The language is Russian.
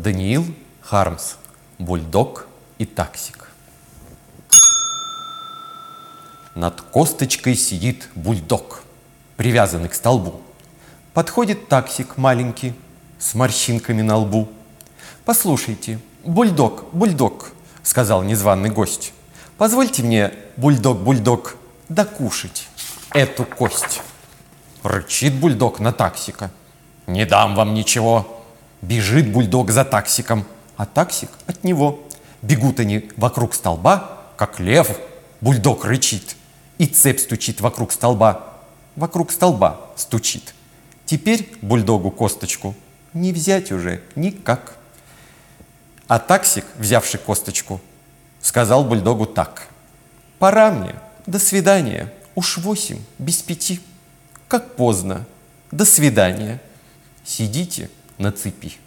Даниил Хармс. Бульдог и таксик. Над косточкой сидит бульдог, привязанный к столбу. Подходит таксик маленький с морщинками на лбу. «Послушайте, бульдог, бульдог», — сказал незваный гость, «позвольте мне, бульдог, бульдог, докушать эту кость». Рычит бульдог на таксика. «Не дам вам ничего!» Бежит бульдог за таксиком, а таксик от него. Бегут они вокруг столба, как лев. Бульдог рычит, и цепь стучит вокруг столба. Вокруг столба стучит. Теперь бульдогу косточку не взять уже никак. А таксик, взявший косточку, сказал бульдогу так. «Пора мне, до свидания, уж восемь, без пяти. Как поздно, до свидания, сидите на цепи».